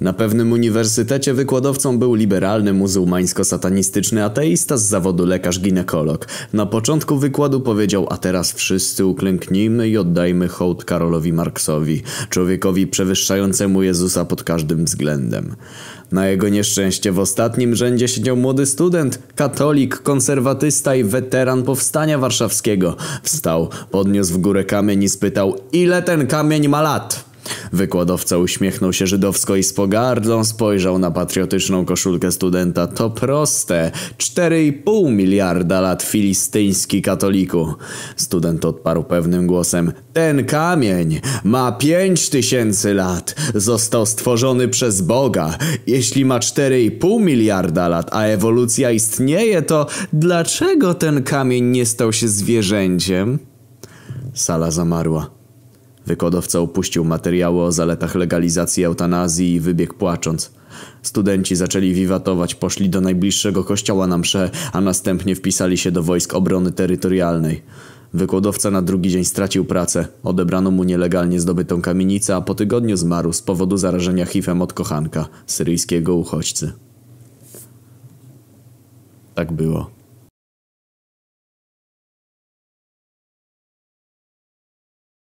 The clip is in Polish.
Na pewnym uniwersytecie wykładowcą był liberalny muzułmańsko-satanistyczny ateista z zawodu lekarz-ginekolog. Na początku wykładu powiedział, a teraz wszyscy uklęknijmy i oddajmy hołd Karolowi Marksowi, człowiekowi przewyższającemu Jezusa pod każdym względem. Na jego nieszczęście w ostatnim rzędzie siedział młody student, katolik, konserwatysta i weteran powstania warszawskiego. Wstał, podniósł w górę kamień i spytał, ile ten kamień ma lat? Wykładowca uśmiechnął się żydowsko i z pogardą spojrzał na patriotyczną koszulkę studenta. To proste. 4,5 miliarda lat filistyński katoliku. Student odparł pewnym głosem. Ten kamień ma 5 tysięcy lat. Został stworzony przez Boga. Jeśli ma 4,5 miliarda lat, a ewolucja istnieje, to dlaczego ten kamień nie stał się zwierzęciem? Sala zamarła. Wykładowca upuścił materiały o zaletach legalizacji eutanazji i wybiegł płacząc. Studenci zaczęli wiwatować, poszli do najbliższego kościoła na msze, a następnie wpisali się do wojsk obrony terytorialnej. Wykładowca na drugi dzień stracił pracę, odebrano mu nielegalnie zdobytą kamienicę, a po tygodniu zmarł z powodu zarażenia HIV-em od kochanka, syryjskiego uchodźcy. Tak było.